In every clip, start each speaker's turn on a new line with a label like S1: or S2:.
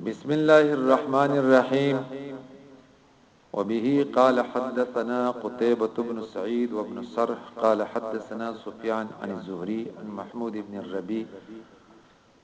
S1: بسم الله الرحمن الرحيم وبه قال حدثنا قتيبة بن سعيد وابن الصرح قال حدثنا سفيان عن الزهري عن محمود بن الربيع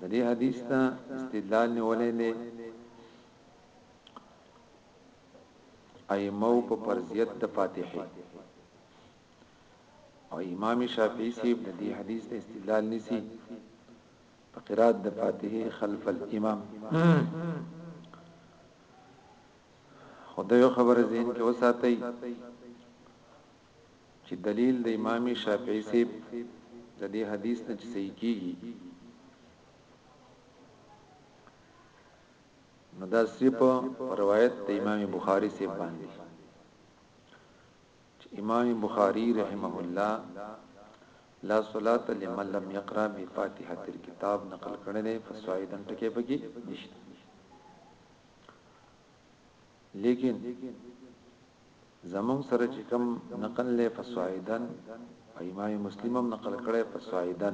S1: د دې حدیث نه استدلال نیولای دی ائمه په فرضیت د فاتحه او امام شافعی سیب د دې حدیث د استدلال نسی په قرات د فاتحه خلف الامام خدای خبر زین کې وساتئ چی دلیل د امام شافعی صیب د دی حدیث نه چی صحیح کیږی نو دا صرف روایت د امام بخاری صیب باندې امام بخاری رحمه الله لا صلات لمن لم يقرأ بفاتحه الكتاب نقل کړي نه فسوایدن ټکي پکې نشته لیکن زموږ سره چې کوم نقل دی په صعیدا او امام مسلم هم نقل کړی په صعیدا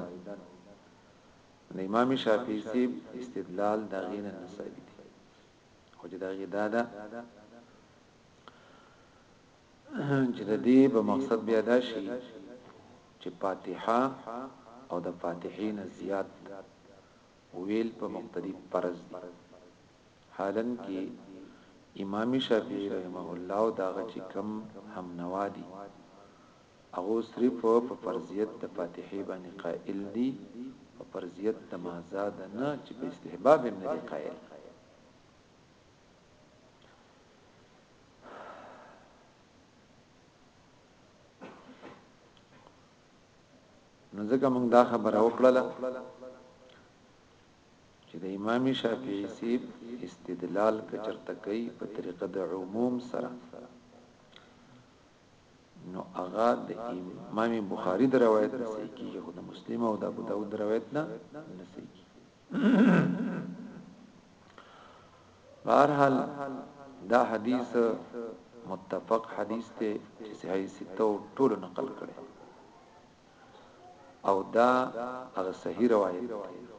S1: د امام شافعی سیب استدلال دا غین نه ثابت دی خو چې دا غی دا دا چې د دې په مقصد بیا دا شي چې فاتحه او د فاتحین زیات ویل په مقتدی فرض دی حالانکه امام شافعي رحمه الله او د هغه چې کوم هم نوا دي هغو صرف په فرضيت د فاتحې باندې قائل دي په فرضيت د مازاد نه چې په استحباب هم نه دي قائل. نو ځکه موږ دا خبره وکړله چې د امام شافعي صیب استدلال که چرته کوي په طریقه د عموم سره نو هغه د امام بخاری د روایت نه صحیح کیږي خو د مسلم او د ابو داود روایت نه نه صحیح کیږي بهرحال دا حدیث متفق حدیث ته چې صحیح سته ټول نقل کړي او دا هغه صحیح روایت دی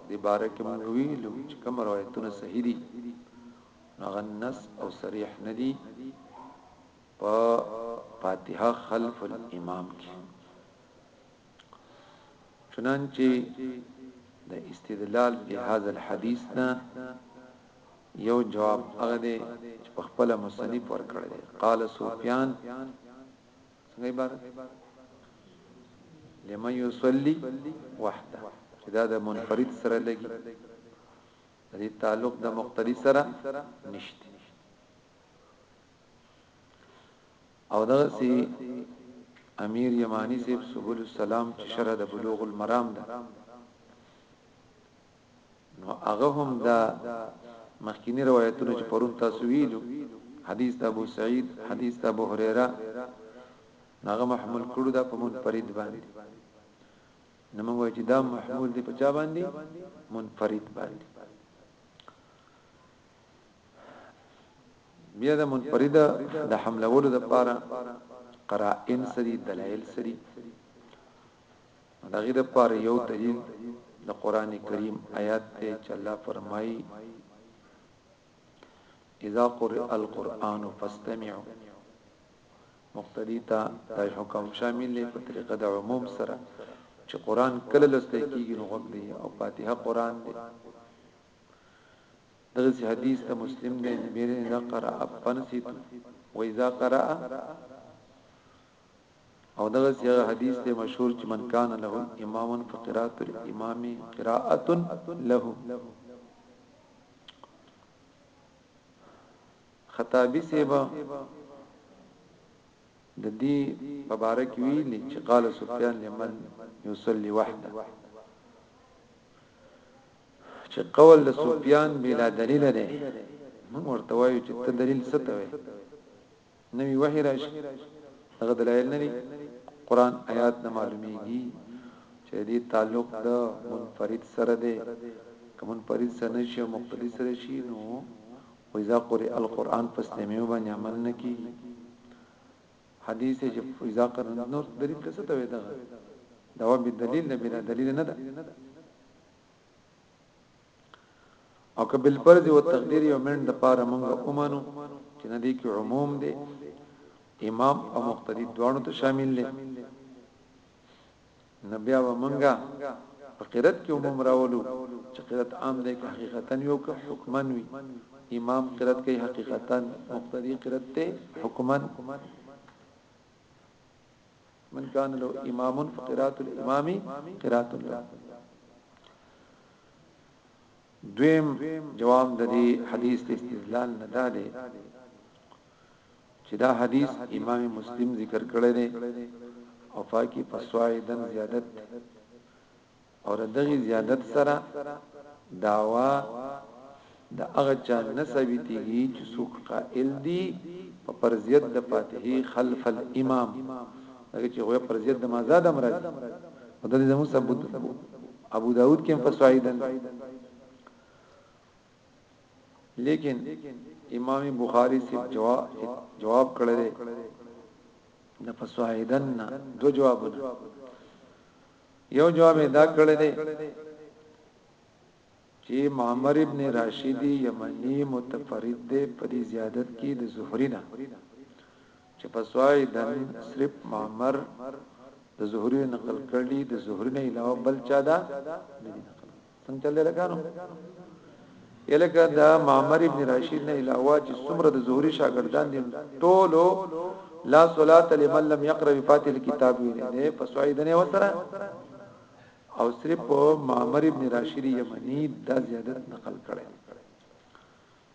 S1: دې باره کې موږ ویلو چې کوم روایتونه صحیح دي هغه نص او صریح نه دي په فاتحه خلف الامام کې چنانچه د استدلال په هاذا الحديث نه یو جواب هغه دی چې په خپل مصنف ورکړی قال سفیان څنګه عبارت لمن يصلي وحده چې دا د منفرد سره لګي د دې تعلق د مقتدی سره نشته او دا سي امیر یمانی سیب سبول السلام چې شرع د بلوغ المرام ده نو هغه هم دا مخکینی روایتونه چې پرون تاسو ویلو حدیث د ابو سعید حدیث د ابو هريره هغه محمول کړو دا په منفرد باندې نو موږ چې دا محمول دی په چا باندې منفرد باندې بیا د منفرد د حملولو د پاره قرائن سری دلائل سری نو د هغې لپاره یو دلیل د قران کریم آیات دی چې الله فرمایي اذا قرئ القرآن فاستمعوا مقتدی ته دا حکم شامل دی په طریقه د عموم سره چې قران کله لسته کیږي نو غوږ دی او فاتحه قران دی دغه حدیث ته مسلم دی نبی رضی قرأ فنسیت و اذا قرأ او دغه سی هغه حدیث دی مشهور چې من کان له اماما فقرات الامام قراءه له خطابی سیبا د دې مبارک ویل چې قال سفیان لمن يصلي وحده چې قول د سفیان بلا دلیل نه موږ ورته وایو چې ته دلیل ستوي نوی وحی راشي دغه دلایل نه دي قران آیات نه معلومیږي چې دې تعلق د منفرد سره دی که منفرد سره نشي او مقتدی سره شي نو وإذا قرئ القرآن فاستمعوا باندې عمل نکي حدیث چې وإذا قرئ نور دلیل ته څه وي دغه دا به دلیل نه بلا دلیل نه ده او که بالفرض او تقدیر یو منټ د پاره مونږ اومنو چې ندی کې عموم دی امام او مقتدی دوانو ته شامل دي نبي او مونږه په قرت کې عموم راولو چې قرت عام دی که حقیقتا یو که حکمن وي امام قرت کوي حقیقتا مقتدی قرت ته حکمن من کان له امام فقرات الامام قرات الله دویم جواب د دې حدیث د استدلال نه ده ده چې دا حدیث امام مسلم ذکر کړی دی او فاکی فسوایدن زیادت او د دغه زیادت سره داوا د هغه چا نه ثابتېږي چې څوک قائل دي په فرضیت د فاتحه خلف الامام هغه چې غوې فرضیت د مازه د امراض او د زموږ ثبوت ابو داود کې فسوایدن لیکن امام بخاری سے جواب جواب کړل د فسوایدن دو جوابونه یو جواب ادا کړی دی چې معمر ابن راشدی یمنی متفرد دی په دې زیادت کې د زهری نه چې په سوای دن صرف معمر د زهری نقل کړی د زهری نه علاوه بل چا دا نه نقل څنګه چل دی لکانو یلکه دا معمر ابن راشد نه علاوه چې څومره د زهري شاګردان دي ټولو لا صلات لمن لم يقرأ بفاتح الكتاب وی نه په سوید نه وسره او صرف معمر ابن راشد یمنی دا زیادت نقل کړي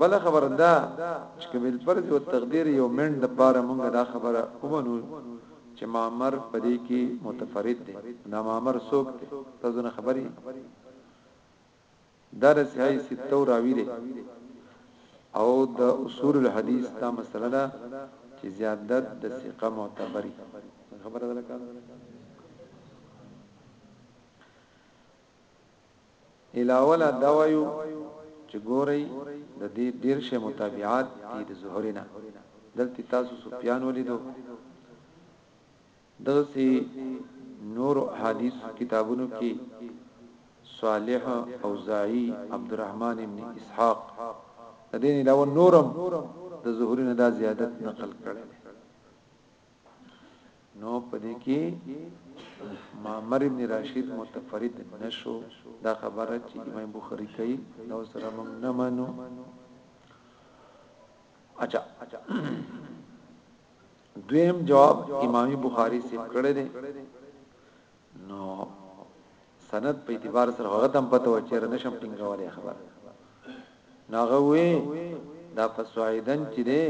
S1: بله خبره دا چې که بالفرض و تقدیر یو منټ د پاره مونږ دا خبره ومنو چې معمر په دې کې متفرد دی دا معمر څوک دی تاسو نه خبر یې دا د صحیح ستو راوی دی او د اصول الحديث دا مسله ده چې زیادت د ثقه معتبري خبره ده لکه علاوله دا وایو چې ګورئ د دې ډیر شی متابعات دي د زهري نه دلته تاسو سفیان ولیدو دغسی نور حدیث کتابونو کې صالح اوزاعی عبدالرحمن ابن اسحاق د دې علاوه نورم د زهري نه دا زیادت نقل کړي نو پدې کې معمر ابن راشد متفرد نشو دا خبره چې امام بخاری کوي دا سره موږ نه مانو اچھا دویم جواب امام بخاری سیب کړی دی نو سند په اعتبار سره هغه تم پته و چیرې نشم ټینګولې خبر ناغه وی دا فسوایدن چې دی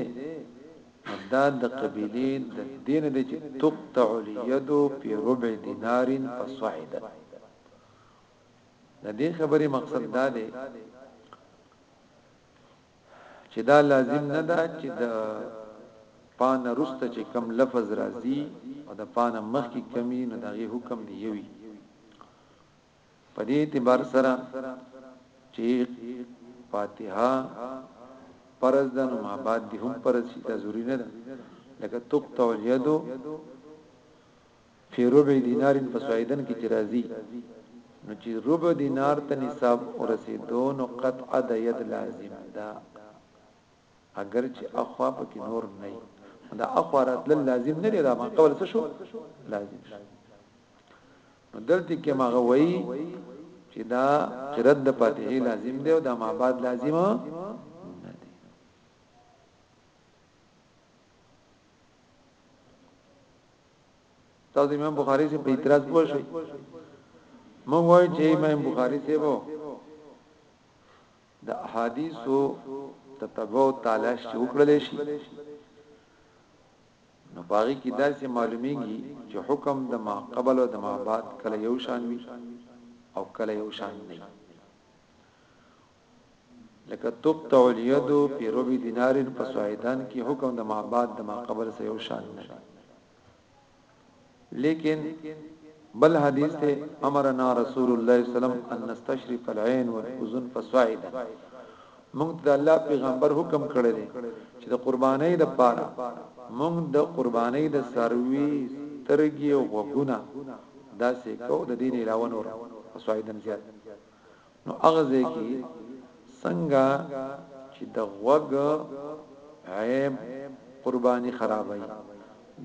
S1: دا د قبيله د دین د چې تقطع اليد په ربع دینار فصعد د دې خبرې مقصد دا دی چې دا لازم نه ده چې د پا نه وروسته چې کوم لفظ راځي او د پا نه مخکې کوم وي نو د هغې حکم دې یو وي په دې اعتبار سره چې فاتحه فرض ده نو مابعد دې هم فرض شي دا ضروري نه ده لکه تقطع اليد فی ربع دینار فصاعدا کې چې راځي نو چې ربع دینار ته نصاب ورسېدو نو قطعه د ید لازم ده اگر چې اخوا پکې نور نه دا اخوا راتل لازم نه لري ما قبل څه شو لازم شو نو دلته کې ما غوي چې دا قرد د فاتحه لازم دی او دا ما بعد لازم نه دی تاسو امام بخاری سے په اعتراض پوه شئ مونږ وایو چې امام بخاری سے وو د احادیثو تتبع تلاش چې وکړل شي نو باغی کې داسې معلومیږي چې حکم د ما قبل او د ما بعد کله یو شان وي او کله یو شان نه لکه تقطع الید فی ربع دینار په صاعدان کې حکم د مابعد د ماقبل سره یو شان نه دی لیکن بل حدیث ته امرنا رسول الله صلی الله علیه وسلم ان نستشرف العين والاذن فصاعدا موږ د الله پیغمبر حکم کړی دی چې د قربانۍ د پاره موږ د قربانۍ د سروي ترګي او غوګونه داسې کو د دین علاوه نور فصاعدا زیات نو هغه ځای کې څنګه چې د غوږ عیب قرباني خرابای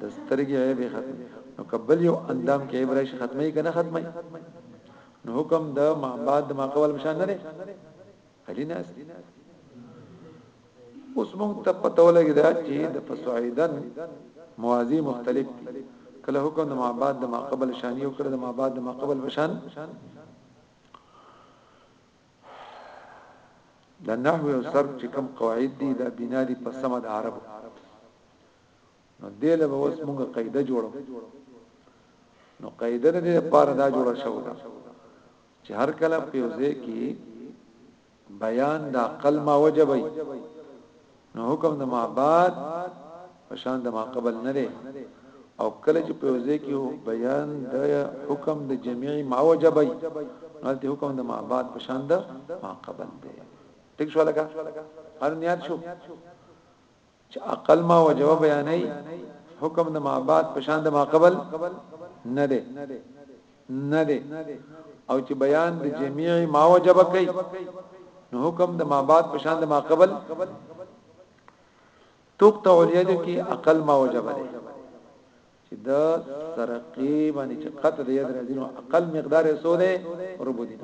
S1: د سترګې عیب ختم نو قبل یو اندام کې عیب راشي ختمي کنه ختمي نو حکم د ما بعد ما قبل مشان نه لري خلی ناس اوس مونږ ته پته ولګی دا چې د فسعیدن موازی مختلف دي کله حکم د ما بعد د ما قبل شانی او کله د ما بعد د ما قبل بشان د نحو او صرف چې کوم قواعد دي دا بنا دي په سمه د عربو نو دله به اوس موږ قاعده جوړو نو قاعده د لپاره دا جوړه شو ده چې هر کله په ځای کې بیان د عقل ما وجبی نو حکم د معباد پشان د ما قبل نه دی او کله چې په وځي کې بیان د حکم د جميع ما وجبی نو د حکم د معباد پشان د ما قبل دی ټیک شو لکه هر نیات شو چې عقل ما وجوه بیانې حکم د ما بعد په شان د ما قبل نه ده نه ده او چې بیان د جميع ما وجب کوي نو حکم د ما بعد په شان د ما قبل تقطع اليد کې عقل ما وجب ده چې د سرقې باندې چې قطع د يد راځي نو عقل مقدار یې سو ده ربو دي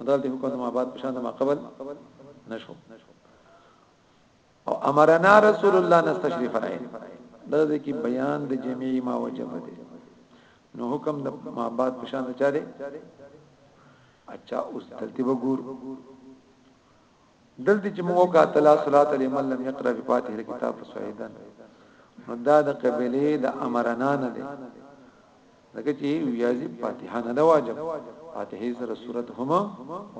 S1: مدال دې حکم د ما بعد په شان د ما قبل نشو او امرنا رسول الله نستشرف راي دغه کې بیان د جميع ما وجب دي نو حکم د ما بعد په شان چا دي اچھا اوس دلته وګور دلته چې موږ کا تعالی صلوات علی من لم یقرأ بفاتح الكتاب فسعیدن نو دا د قبله د امرنا نه دی لکه چې یازی فاتحه نه واجب فاتحه سره صورت هما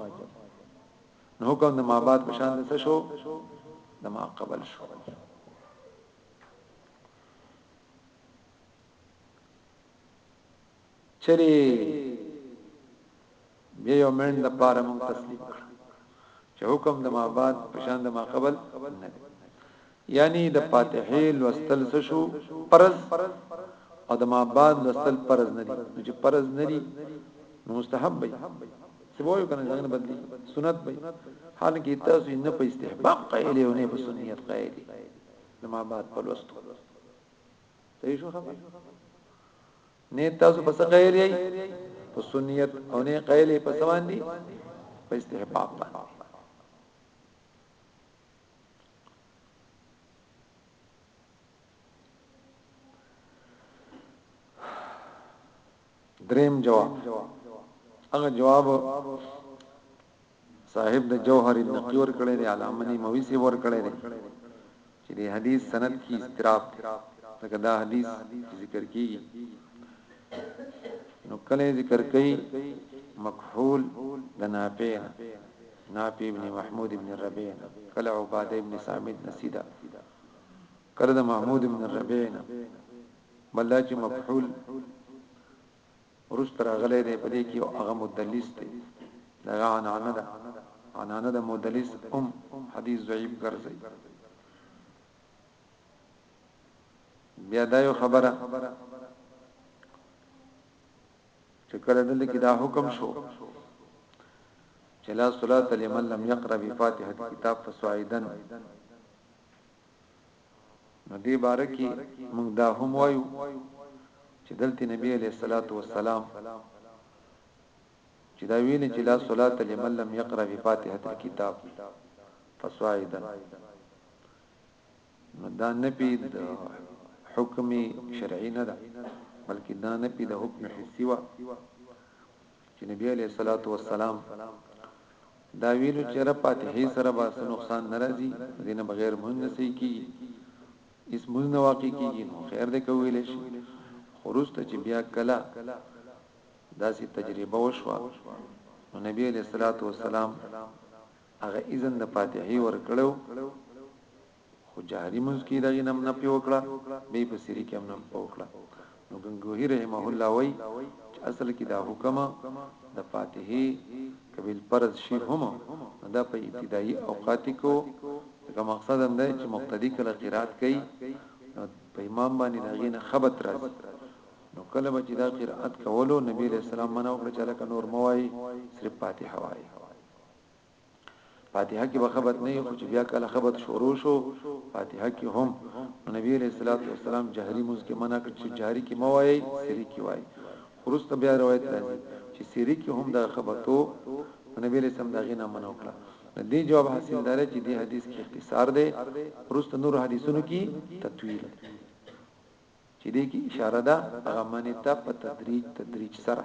S1: واجب نو حکم د ما بعد په شان د څه شو د ما قبل شو چری بیا یو منډ د پاره مون تسلیم کړ چې حکم د ما بعد پشان د ما قبل نه یعنی د فاتحی لوستل څه شو فرض او د مابعد لوستل فرض نه دي نو چې فرض نه دي نو مستحب وي سبوی کنه ځان بدلی سنت وي حال کې تاسو نه په استحباب قائل او نه په سنت قائل د مابعد په لوستو صحیح شو خبر نه تاسو پس قائل یې په سنت او نه قائل په سوان دي په استحباب باندې دریم جواب هغه جواب صاحب د جوهر النقی ور کړی دی علامه نیموی سی ور کړی دی چې د حدیث سند کی استراب لکه دا حدیث ذکر کیږي نو کله ذکر کوي مکحول د نافع نافع ابن محمود ابن الربيع نه کله عباده ابن صامت نه سيده کله د محمود ابن الربيع نه بلدا چې مفعول رست راغله ده په دې کې هغه مدلس دی دا عنانه ده عنانه ده مدلس ام حدیث ضعیف ګرځي بیا دا یو خبره چې کله دلته کې دا حکم شو چې لا صلات لمن لم يقرأ بفاتحه کتاب فسوائدن نو دې باره کې موږ دا هم وایو چې دلته نبی عليه الصلاه والسلام چې دا ویل چې لا صلات لمن لم يقرأ بفاتحه کتاب فسوائدن نو دا نفي د حکم شرعي نه ده بلکې دا نفي د حکم حسي و چې نبی عليه الصلاه والسلام دا ویلو چې رب فاتحه سره به څه نقصان ناراضي دینه بغیر مونږ نه سي کی اس مونږ نه واقع کیږي نو خیر دې کویل شي خروسته چې بیا کلا داسې تجربه وشوه نو نبی علیہ الصلوۃ والسلام هغه اذن د فاتحی ورکړی وو خو جهری منځ کی دغی نم نپی وکړه بی په سری کی هم نم په وکړه نو ګنګوهی رحمه الله وای چې اصل کی دا حکم د فاتحی کبیل پرز شی هم نو دا په ابتدایی اوقات کو لکه مقصد هم دا چې مقتدی کله قرات کوي نو په امام باندې دغی نه خبت راځي نو کله به چې دا قرات کولو نبی له سلام منه وکړه چې لکه نور موای صرف فاتحه وای فاتحه کې بخبت نه خو چې بیا کله خبت شروع شو فاتحه کې هم نبی علیہ الصلوۃ والسلام جهري موږ کې منع کړ چې جهري کې مو وایي سری کې وایي خروست بیا روایت راځي چې سری کې هم د خبتو نبی علیہ السلام دغه نه منع کړ د دې جواب حاصل دار چې دې حدیث کې اختصار دی خروست نور حدیثونو کې تطویل چې دې کې اشاره ده هغه منی ته په تدریج تدریج سره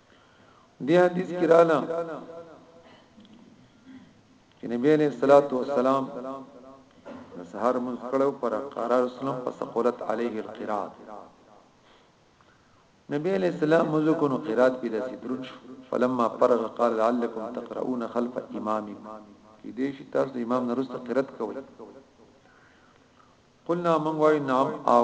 S1: دې حدیث کې رااله چې نبی عليه الصلاه والسلام د سحر من کړو پر قرار اسلام په سقولت عليه القرات نبی عليه السلام مزو کو نو قرات پیدا سي درون شو فلما فرغ قال لعلكم تقرؤون خلف امامي کې دې شي تاسو امام نرسته قرات کوي قلنا من وای نعم او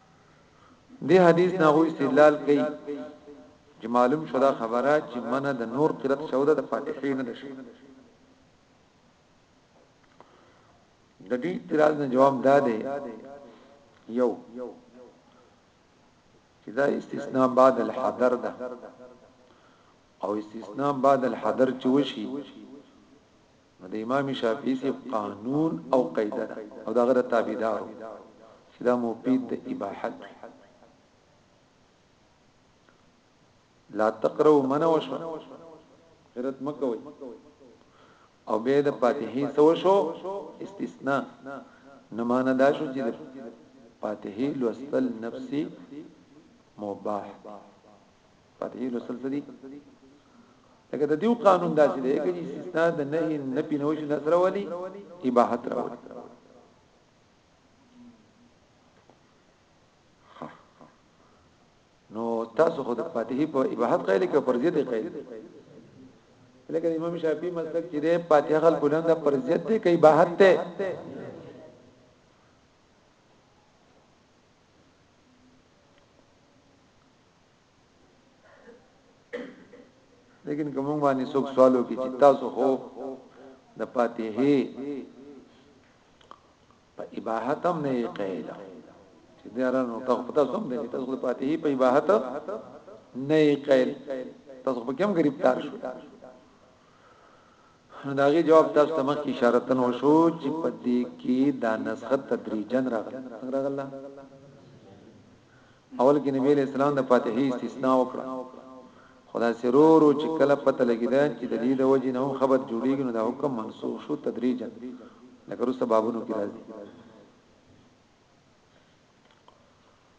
S1: دې حدیث نه هغوی استدلال کوي چې معلوم شو دا خبره چې منه د نور قرت شوده د فاتحې نه ده شوه د دې اعتراض نه جواب دا دی یو چې دا استثناء بعد الحذر ده او استثناء بعد الحذر چې وشي نو د امام شافعي سي قانون او قاعده ده او دغه د تابعدارو چې دا مفید د اباحت لا تقرو من وشو قرت مکوي او به د فاتحه سو شو استثناء نمانه دا شو چې فاتحه لوستل نفسي مباح فاتحي لوستل څه دي لکه د دیو قانون داسې دی چې استثناء د نهي نه پینوش نه سره ولي اباحت راوړي نو تاسو خو د فاتحي په اباحت قایل کې فرضیت قایل لکه امام شافعي مسلک چې ده فاتحه خلق نه د فرضیت دی کې اباحت ته لیکن کوم باندې څوک سوالو کې چې تاسو هو د فاتحه په اباحت هم نه قیل چې دارانو تاسو په تاسو هم دي تاسو د فاتحه په اباحت نه قیل تاسو په کوم غریب تار شو نو د هغې جواب تاسو ته مخکې اشارتن وشو چې په دې کې دا نسخه تدریجا راغله څنګه راغله اول کې نبی له اسلام د فاتحې استثناء وکړه خدا سرورو چې کله پته لګیدا چې د دې د وجې نه خبر جوړیږي نو دا حکم منسوخ شو تدریجا لکه رسته بابونو کې راځي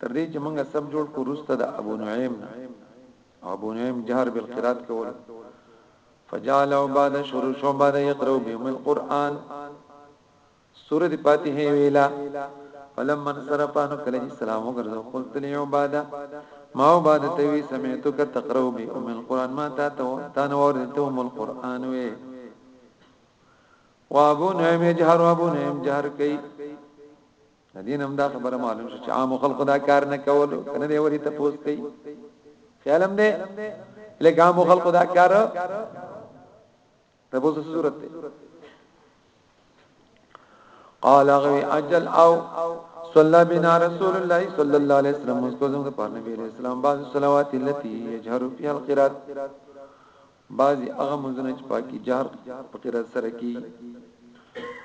S1: تر دې چې موږ سب جوړ کو رسته د ابو نعیم نه او ابو نعیم جهر بالقرات کول فجعل عباد شروع شو بعد یقرو بهم القرآن سورة فاتحه ویلا فلم من صرفانو کله چې سلام وګرځو قلت لی عباده ما عباده ته وی سمعتو ک تقرو به ام القران ما تا ته تا نو ورته ام القران وی وابو نعیم جهر وابو نعیم جهر کوي د دین هم دا خبره معلوم شو چې عام خلکو دا کار نه کولو کنه دی وری ته پوس کوي خیالم دی لکه عام خلکو دا کار ته پوس صورت دی قال غوي اجل او صلى بنا رسول الله صلى الله عليه وسلم مسکو زموږ په نبی رسول الله باندې صلوات التي يجهر فيها القرات بعضی هغه منځونه چې پاکي جهر په قرات سره کیږي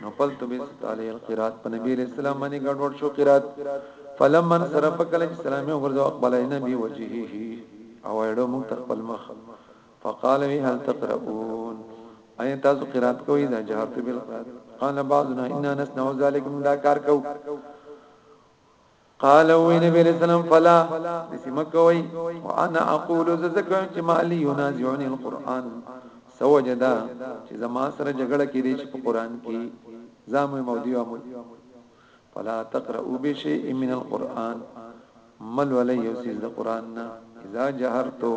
S1: نو پل تو بیس تعالی القرات په نبی علیہ السلام باندې ګډوډ شو قرات فلما انصرف کله چې سلام یې ورځو اقبل نبی وجهه او ایډو مخ تر خپل مخ فقال وی هل تقرؤون اي تاسو قرات کوي دا جهر ته بل قال بعضنا اننا نسنع ذلك من دا کار کو قال وی نبی علیہ السلام فلا سمکوي وانا اقول ذکر چې مالی ينازعني القرآن سوجدا چې زما سره جګړه کې دي چې په قرآن کې زامو مودي او فلا تقرؤ بشيء من القرآن مل ولی یوسیز د قرآن نا اذا جهرتو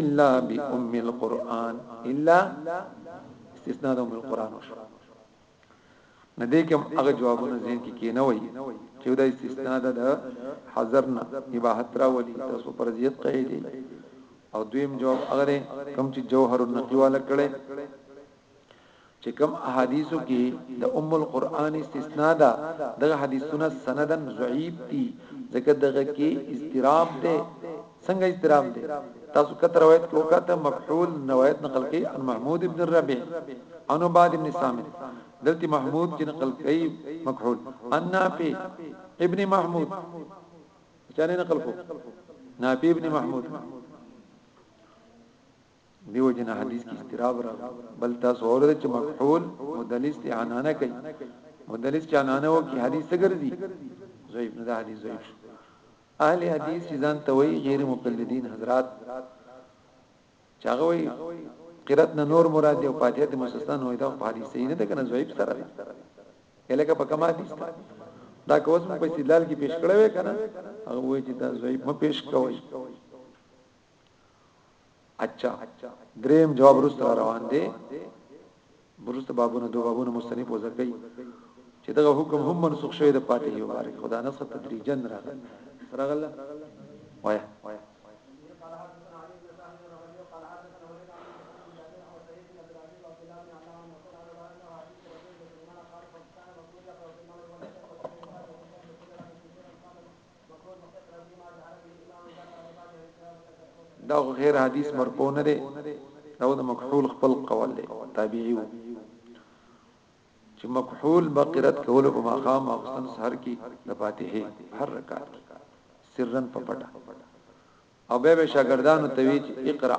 S1: الا بی ام القرآن الا استثناء د ام القرآن وشو نه دې کوم هغه جوابونه ځین کې کې نه وای چې دا استثناء ده د حذر نه اباحت راولي تاسو پر زیات قید او دویم جواب هغه کوم چې جوهر النقی والا کړي چې کوم احادیثو کې د ام القرآن استثناء ده دغه حدیثونه سندن ضعیف دي ځکه دغه کې اضطراب ده څنګه احترام دی تاسو کته روایت کې وکړه مفعول روایت نقل کوي ان محمود ابن الربيع ان عباد ابن سامر دلته محمود کې نقل کوي مفعول ان نافي ابن محمود چانه نقل کو نافي ابن محمود دیو جن حدیث کې استراب را بل تاسو اورئ چې مفعول مدلس ته انانه کوي مدلس چې انانه وو کې حدیث ګرځي زوی ابن دا حدیث زوی اهل حدیث چې ځان ته وایي غیر مقلدین حضرات چې هغه وایي قرات نه نور مراد دی او فاتحه د مستثنا نه وي دا په حدیث صحیح نه ده کنه ضعیف سره ده الکه په کما حدیث ده دا کوس مو په استدلال کې پیش کړو کنه هغه وایي چې دا ضعیف مو پیش کوي اچھا دریم جواب رست را روان دی برست بابونه دو بابونه مستنی په ځکه چې دغه حکم هم منسوخ شوی د پاتې یو بار خدا نه ست تدریجن راغله سرغله وایا دا غیر حدیث مرکو نه دی دا د مکحول خپل قول دی تابعی وو چې مکحول بقرت کول په مقام او سن سحر کې د فاتحه هر رکعت سرن په پټه او به به شاګردانو ته وی چې اقرا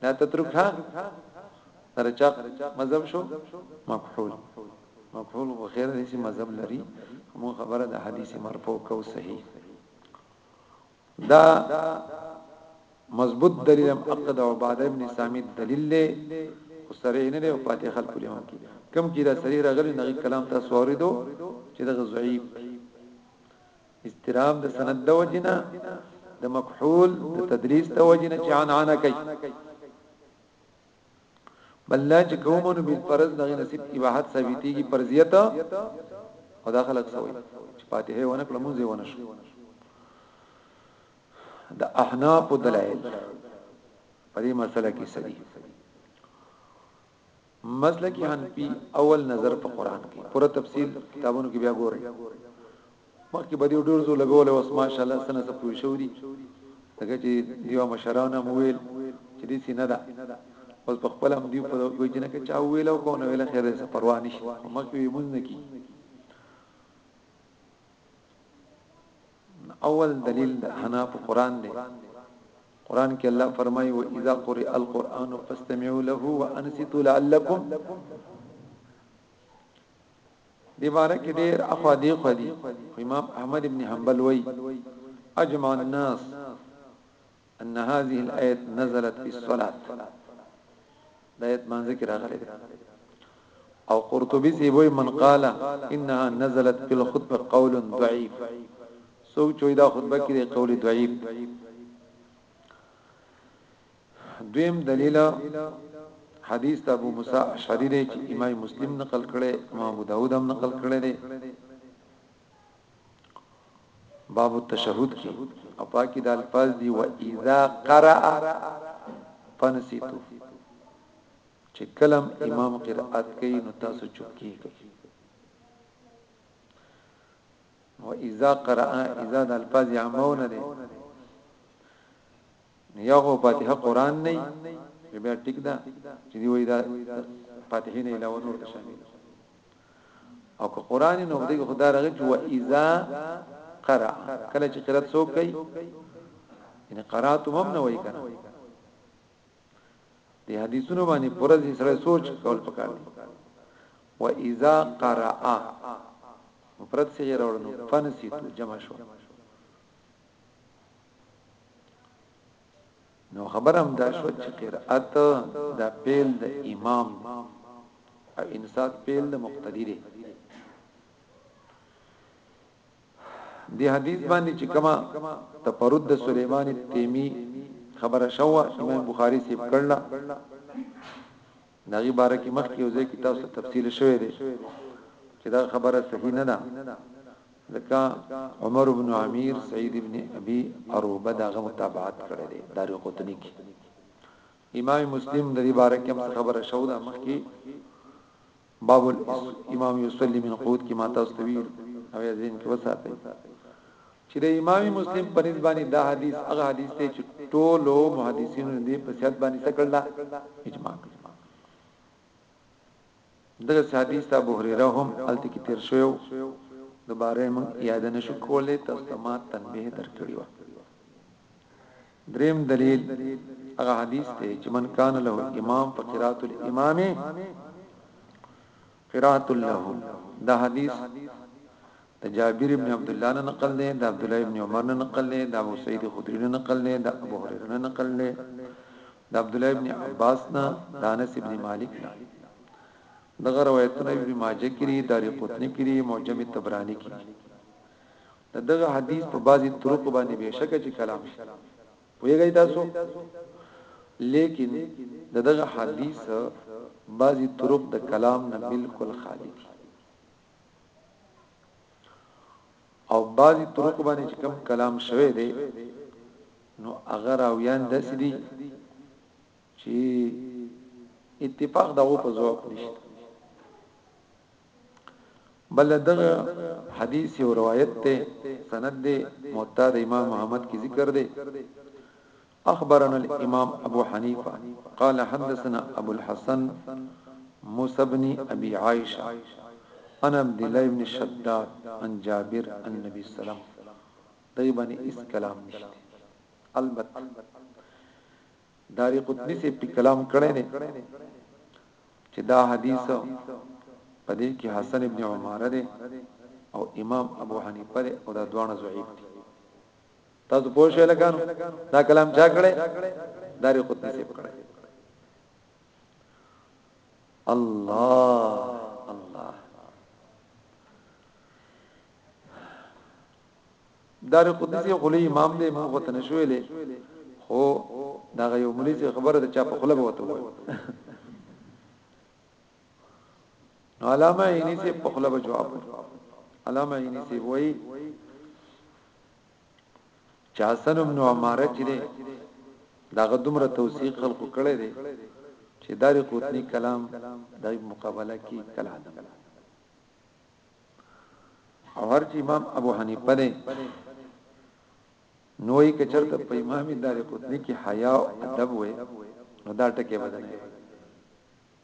S1: دا تترک ها سره چا مذهب شو مکحول مکحول خو خیر هیڅ مذهب لري مو خبره د حدیث مرفوع کو صحیح دا مضبوط دلیل هم عقد عباده ابن سامید دلیل له سره نه له پاتې خلکو له هم کی کم کی دا سری راغلی نه کلام تاسو اوریدو چې دا ضعیف اضطراب د سند د وجنه د مکحول د تدریس د وجنه چې عن عن کوي بل نه چې کومونو بل فرض دغه نصیب اباحت ثابتېږي پرزیت او دا خلک سوي چې فاتحه ونه کړم زه ونه شو د احناف دلایل په دې مسله کې سړي مسلکي حنفي اول نظر په قران کې پوره تفصیل کتابونو کې بیا ګورئ مخکې به دې ډور زو لګول او اسما شاء الله سنه څه پوي شو دي دغه چې دیو مشرانه مویل چې دې سینه ده اوس په خپل هم دیو په کوئی جنہ کې چا ویل او کو نه ویل خیر دې پروا نشي مخکې مونږ نه کی اول دلیل د حنا په قران دی قران کې الله فرمایي و اذا قرئ القرآن فاستمعوا له وانصتوا لعلكم دی بارک ډیر اخوا دی خو دی امام احمد ابن حنبل وای اجمع الناس ان هذه الايه نزلت في الصلاه دا ایت مانځ کې راغلي او قرطبي سی وای من قال انها نزلت في الخطبه قول ضعيف سو چوي دا خطبه کې قول ضعيف دویم دلیل حدیث ابو موسی اشعری دی چې امام مسلم نقل کړي امام ابو داود هم نقل کړي دی باب التشهد کی او پاکی دا الفاظ دی و اذا قرأ فنسیتو چې کلم امام قرأت کوي نو تاسو چوپ کیږئ و اذا قرأ اذا د الفاظ عامونه دي نو یا خو فاتحه قران نه وي بیا ټیک ده چې دی وای دا فاتحه نه علاوه نور ته شامل او که قران نو دغه خدای رغه چې و اذا قرأ کله چې قرات سو کوي ان قرات هم نه وای کنه دی حدیثونو باندې پرې سره سوچ کول پکار دي و اذا قرأ مفرد سره راوړنو فنسیتو جمع شو نو خبرم دا شو چې قرأت دا پیل د امام او انصات پیل د مقتدی دی دی حدیث باندې چې کما تپرد د سليمان تیمی خبره شو امام بخاری سیب کړل د هغې باره کې مخکې یو ځای کې تاسو ته تفصیل شوی دی چې دا خبره صحیح نه ده ځکه عمر بن عمیر سعید ابن ابي اروبه داغه متابعت کړی دی دار قطنی کې امام مسلم د دې باره کې هم خبره شو دا مخکې باب الامام یصلی من قوت کې ما تاسو ته ویل او ځین کې وساتئ چې د امام مسلم په نسبت باندې دا حدیث هغه حدیث دی چې ټول محدثینو دې په صحت باندې څه کړل اجماع کړل دغه حدیث ته ابو هريره هم الته کې تیر شو دوباره مون یاد نشو کولې تاسو ته ما تنبیه درکړی و دریم دلیل هغه حدیث ته چې من کان له امام فقرات الامام قرات له دا حدیث د جابر ابن عبدالله نه نقل دی د عبدالله ابن عمر نه نقل دی د ابو سعید خدری نه نقل دی د ابو هريره نه نقل دی د عبدالله ابن عباس نه د انس ابن مالک نه دغه روایتونه ابن ماجه کړي داری قطنی کړي معجم تبرانی کړي دغه حدیث په بعضی طرق باندې بهشکه چې کلام ویګی تاسو لیکن دغه حدیث بعضی طرق د کلام نه بالکل خالی دي او بعضی طرق باندې چې کوم کلام شوه دی نو اگر او یان د سدي چې اتفاق دغه په ځواب نشته بل دغه حدیث او روایت ته سند دی معتاد امام محمد کی ذکر دی اخبرنا الامام ابو حنيفه قال حدثنا ابو الحسن موسى بن ابي عائشه عن عبد الله بن شداد عن جابر عن النبي صلی الله علیه وسلم دای باندې اس کلام نشته البته داری قطنی سے په کلام کړه نه چې دا حدیث په دې کې حسن ابن عماره ده او امام ابو حنیفه ده او دا دوه ضعیف دي تاسو پوه شئ لکانو دا کلام چا کړي داري خود نصیب کړي الله الله دار قدسی غلی امام دې موږ ته نشویلې خو دا یو ملي خبره ده چې په خپل وته وایي علامه عینی سے په خپل جواب علامه عینی سے وای چې حسن ابن عماره چې دا غدمره توثیق خلق کړي دي چې دار قوتنی کلام د مقابله کې کلا ده او هر چې امام ابو حنیفه دی نوې کچرته په امام دار قوتنی کې حیا او ادب وې نو دا ټکي بدلې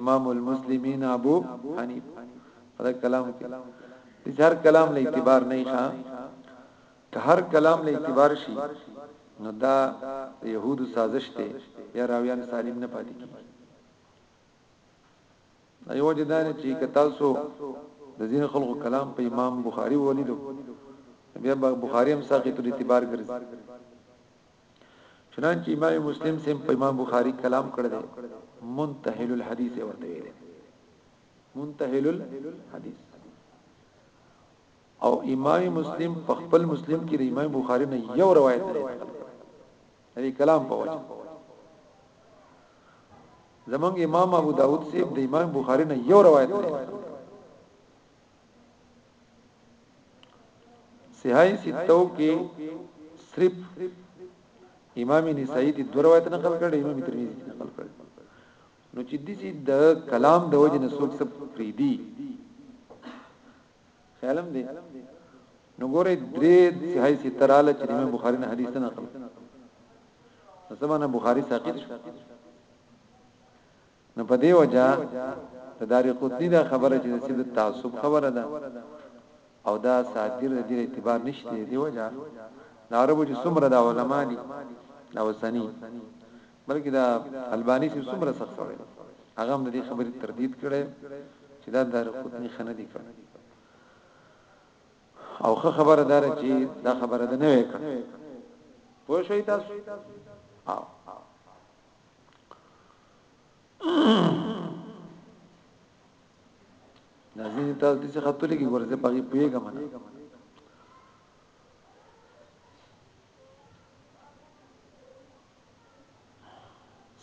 S1: امام المسلمین ابو حنیفه دا کلام کې د هر کلام له اعتبار نه ښه که هر کلام له اعتبار شي نو دا يهودو سازش ته یا راویان سالم نه پاتې کیږي ایو جدان چې کتاسو د دین خلقو کلام په امام بخاری ولیدو بیا بخاری هم ساقط الاعتبار ګرځي چنانچه امام مسلم سم په امام بخاری کلام کړی دی منتهل الحديث ورته ویل منتهل الحديث او امام مسلم په خپل مسلم کې د امام بخاری نه یو روایت لري دې کلام په وجه زمونږ امام ابو داود سیب د امام بخاری نه یو روایت لري صحای ستو کې صرف امام نسائی دې دوه روایت نقل کړي امام ترمذی دې نقل کړي نو چې دې سي د کلام د وجه نه څوک څه فریدي خیالم دې نو ګوره درې صحای ستراله چې امام بخاری نه حدیث نقل زمانه بخاری ساقط شو نو په دې وجه د داری قطنی دا خبره چې د سید تعصب خبره ده او دا ساتیر د دې اعتبار نشته دی وجه د عربو چې څومره د علما دي دا وسنی بلکې دا البانی چې څومره سخت سره هغه هم د دې خبرې تردید کړي چې دا د قطنی خنه دي کړي او خه خبره دار چې دا خبره ده نه وکړه پوه شئ تاسو دا ځینې تاسو دې څخه تللی کې ورته پغې پیګه منه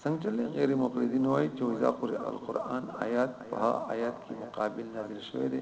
S1: څنګه چلے غیر مقلدین وای چې اذا قرئ القرآن آیات په آیات کې مقابل نازل شوی دی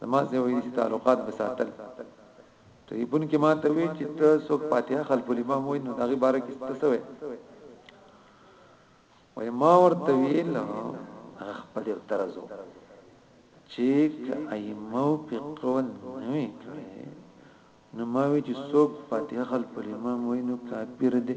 S1: زما سره ویل چې تعلقات به ساتل ټلیفون کې ما ته وی چې ته څوک فاتحه خلف الامام وای نو دغه باره کې څه وای وای ما ورته ویل خپل ترزو چې ائمه فقه نوې کړې نو ما وی چې څوک فاتحه خلف الامام وای نو کافر دی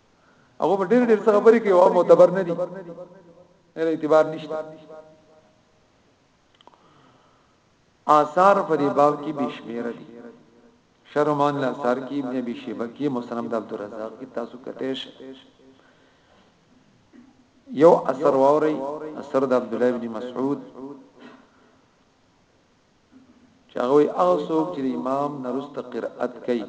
S1: هغه په ډېر ډېر څه خبرې کوي او معتبر نه دي نه اعتبار نشته آثار په دې باب کې بشمیر دي شرمان الاثار کې ابن ابي شيبه کې مسلم د عبد الرزاق کې تاسو کټیش یو اثر ووري اثر د عبد الله ابن مسعود چې هغه وي هغه څوک چې امام نرست قرأت کوي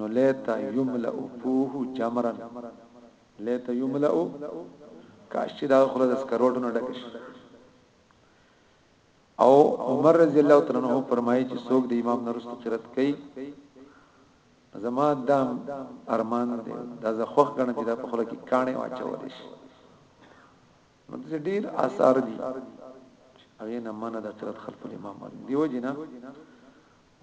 S1: نو لیتا یملأ فوه جمرا لیتا یملأ کاش چې دا خلک د سکروټو نه ډک شي او عمر رضی الله تعالی عنہ فرمایي چې څوک د امام نرست قرأت کوي زما دام ارمان دی دا زه خوخ غنم چې دا په خلک کې کانه واچول شي نو د ډیر آثار دي هغه نه منه د قرات خلف الامام دیو جنا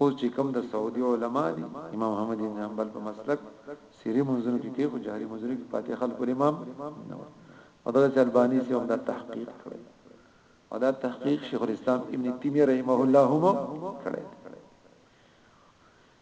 S1: اوس چې کوم د سعودي علما دي امام احمد بن حنبل په مسلک سری منځونو کې کې خو جاری منځونو کې فاتحه خلف الامام نه او د الباني سي هم دا تحقیق کړی او دا تحقیق شیخ الاسلام ابن تیمیه رحمه الله هم کړی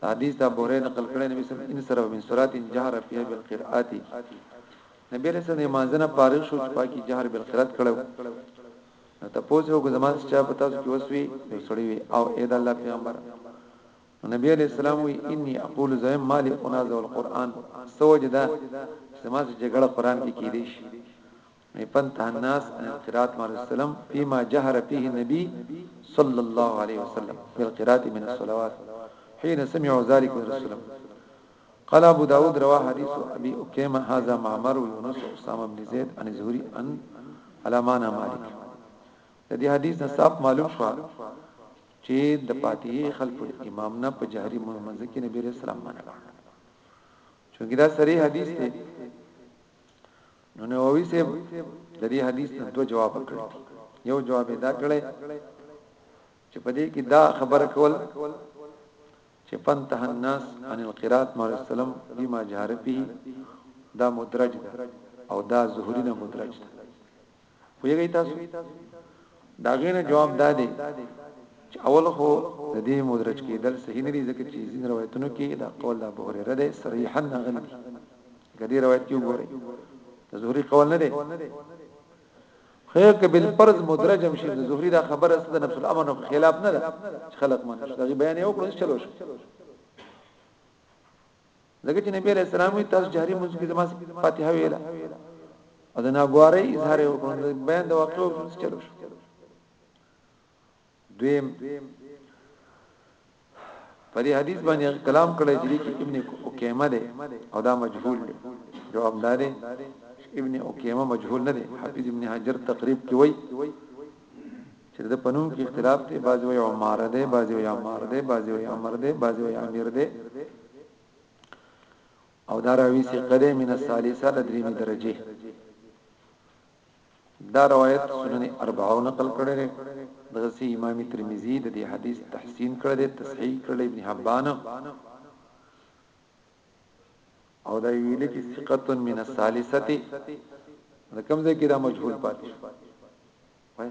S1: دا حدیث د ابو هريره نقل کړی نبی صلی الله علیه وسلم ان سره من صلات جهر فيها بالقراءات نبی علیہ السلام مانځنه فارغ شو چې پاکي جهر بالقرات کړو نو تاسو وګ زمان چې په تاسو کې وسوي یو سړی وي او اې د الله پیغمبر نبی علیہ السلام وی انی اقول زم مال انازع القرآن سوجدا سماس جګړه قرآن کې کیدیش ميپن تهناس عن القراءة مع رسول الله فيما جهر فيه النبي صلى الله عليه وسلم بالقراءة من الصلوات حين سمعوا ذلك من رسول الله قال ابو داود رواه حديث ابي اكيمه هذا معمر ويونس اسامه بن زيد عن زهري عن علمانا مالك د دې حدیث نه صاحب معلوم شو چې د فاتحه خلف الامام نه په جهري منځ کې نبی رسول الله منع چونګې دا صریح حدیث دی نو نووي صاحب د دې حدیث نه دوه جواب کړی دي یو جواب دا کړی چې په دې کې دا خبر کول چې پنته الناس عن القرات مر السلام بما جهر به دا مدرج ده او دا ظهوري نه مدرج ده ویږی تاسو دا غینه جواب دا دی چې اول خو د دې مدرج کېدل صحیح نه دي ځکه چې ځین روایتونو کې دا قول د ابو هريره ده صریحا غلي غدي روایت کې وګورئ د زهري قول نه دی خیر کې بل فرض مدرجم شي د زهري دا خبره ست د نفس الامر خلاف نه ده چې خلق من شي دا بیان یو کړو چلو شي لکه چې نبی علیہ السلام وی تاسو جاری مونږ کې زما فاتحه ویلا او دا ناګواري اظهار وکړو بیان د واقعو چلو شو دویم په دې حدیث باندې کلام کړی چې کې ابن اوکیمه ده او دا مجهول دی جواب دار ابن اوکیمه مجهول نه دی حافظ ابن حجر تقریب کې وای چې د پنوم کې اختلاف دی بعض وی عمر ده بعض وی عمر ده بعض وی عمر ده بعض وی امیر ده او دا راوی سی قده من الثالثه لدریمی درجه دا روایت سنن اربعه نقل کړی دی دغه سي امام ترمذي د دې حدیث تحسین کړی دی تصحیح کړی ابن حبان او دا ویل چې ثقه من الثالثه دا کوم ځای کې دا مجهول پاتې وای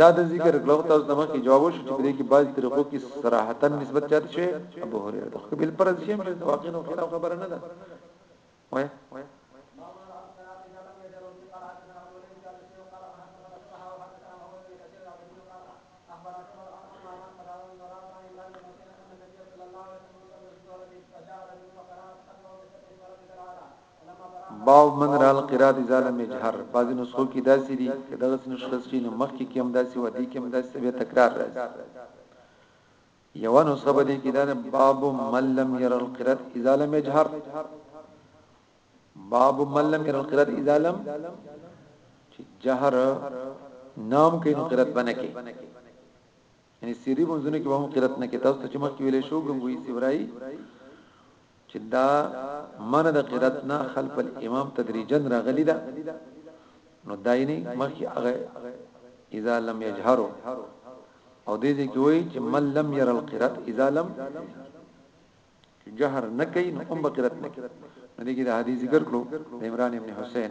S1: دا د ذکر کړو تاسو ته مخکې جواب وشو چې په دې کې بعض طریقو کې صراحتا نسبت چاته شوی ابو هريره ته خو بل پرز شي چې واقعا خلاف خبره نه ده وای باب من رال قرات اذا لم يجهر بعضی نسخو کې داسې دي که دغه نسخه شي نو مخکې کې هم داسې و دي کې هم داسې به تکرار راځي یو نسخه به دي کې دا باب من لم ير القرات اذا لم يجهر باب من لم ير القرات اذا لم جهر نام کې نو قرات بنه کې یعنی سری منځونه کې به هم قرات نه کې تاسو ته چې مخکې ویلې شو غنګوي سیورای چې دا من د قرات نه خلف الامام تدریجن راغلی دا نو دایني مخکې هغه اذا لم يجهروا او دې دې کې وایي چې من لم ير القرات اذا لم جهر نه کوي نو هم قرات نه کوي نو دې کې د حدیث ذکر کړو عمران ابن حسین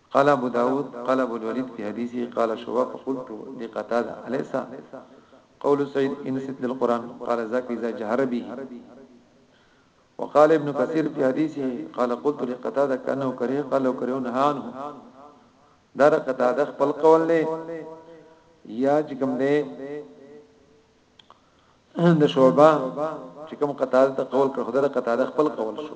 S1: قال ابو داود قال ابو الوليد في حديثه قال شعبه فقلت لقتاده اليس قول سعيد ان سد القران قال ذاك اذا جهر به وقال ابن كثير في حديثه قال قلت لقتاده كانه كره قال لو كره نهى عنه دار قتاده خپل قول له یا چې کوم دی د شعبہ چې کوم قتاده ته قول کړ خدای قتاده خپل قول شو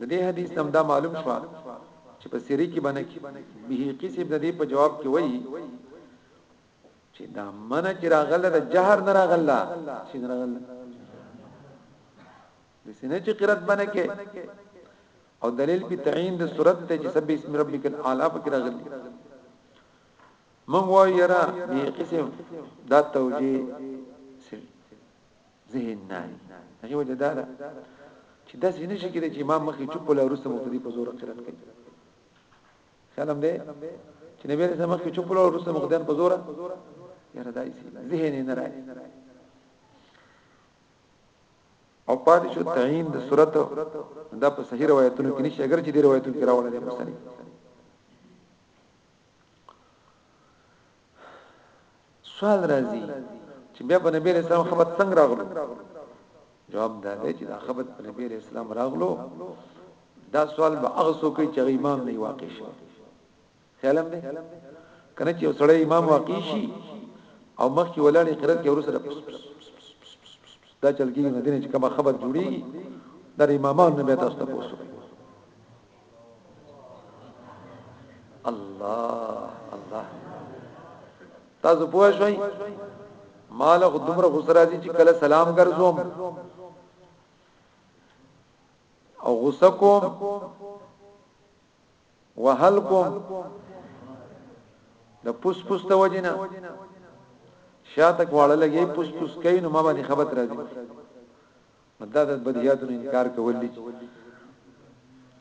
S1: د دې حدیث نه دا معلوم شو چې په سری کې باندې بهقي سیب د دې په جواب کې وایي چې دا منه چې راغله د جهر نه راغله چې نه راغله د سینې چې قرات باندې کې او دلیل په تعین د صورت ته چې سبح اسم ربک الاعلى فکر راغلی من وایرا بهقي سیب دا توجیه ذهن نه هغه وجه دا ده چې دا ځینې شي کې چې امام مخکې چوپ ولا ورسته مقتدی په زور قرات کوي خیال هم ده چې نبی رسول الله مخکې چوپ ولا ورسته مقتدیان په زور یاره دای سي ذهن نه راځي او پاتې شو تعین د صورت دا په صحیح روایتونو کې نشي اگر چې د روایتونو کې راوړل دي مصنف سوال راځي چې بیا په نبی علیہ السلام خبر څنګه راغلو جواب دا دی چې دا خبر په نبی علیہ السلام راغلو دا سوال به هغه څوک چې امام نه واقع شي خیالم دی کنه چې سړی امام واقع شي او مخکې ولاړې قرات کې ورسره دا چلګي مدینه چې کومه خبر جوړي دا امامان نه به تاسو ته پوښتنه الله الله تاسو پوه شئ مال خو دومره غوسه راځي چې کله سلام ګرځوم او غوسه کوم وهل کوم د پوس پوس ته وجنه شاته کواړه لګي پوس پوس کوي نو ما باندې خبرت راځي نو دا د بدیهیاتو نه انکار کول دي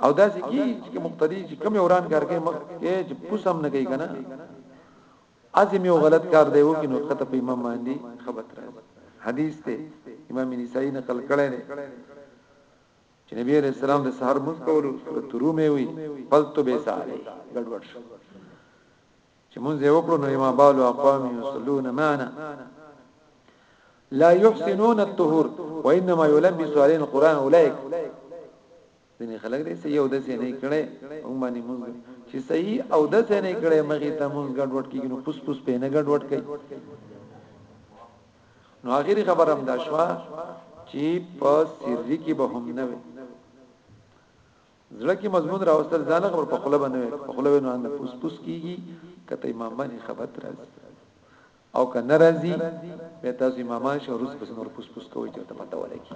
S1: او دا چې کی چې مقتدی چې کم وران کار کوي مخ کې چې پوسم نه کوي کنه ازم یو غلط کار دی وو کې نو خطه په امام باندې خبر راځي حدیث ته امام نسائی نقل کړی دی چې نبی علیہ السلام د سحر مز کولو سورۃ روم وی فلتو بیساله ګډوډ شو چې مونږ یې وکړو نو ما بال اقوام یصلون معنا لا يحسنون الطهور وانما يلبس عليهم القران اولئك ځنې خلک دې یو د څه نه کړي هم باندې مونږ چې صحیح او د څه نه کړي مغه ته مونږ ګډوډ کیږي نو پوس پوس په نه ګډوډ کوي نو اخیری خبره هم دا شو چې په سری کې به هم نه وي زړه کې مضمون راوستل ځان خبر په خله باندې په خله باندې نه پوس پوس کیږي کته امام باندې خبرت راځي او که ناراضي به تاسو امامان شو روز پس نور پوس پوس کوي چې ته پته ولګي